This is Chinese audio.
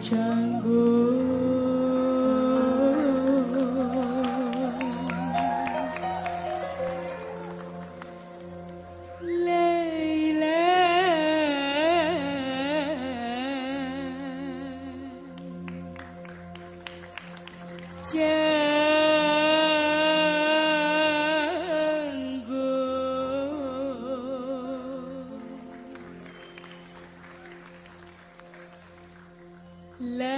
战歌，泪泪，谢。love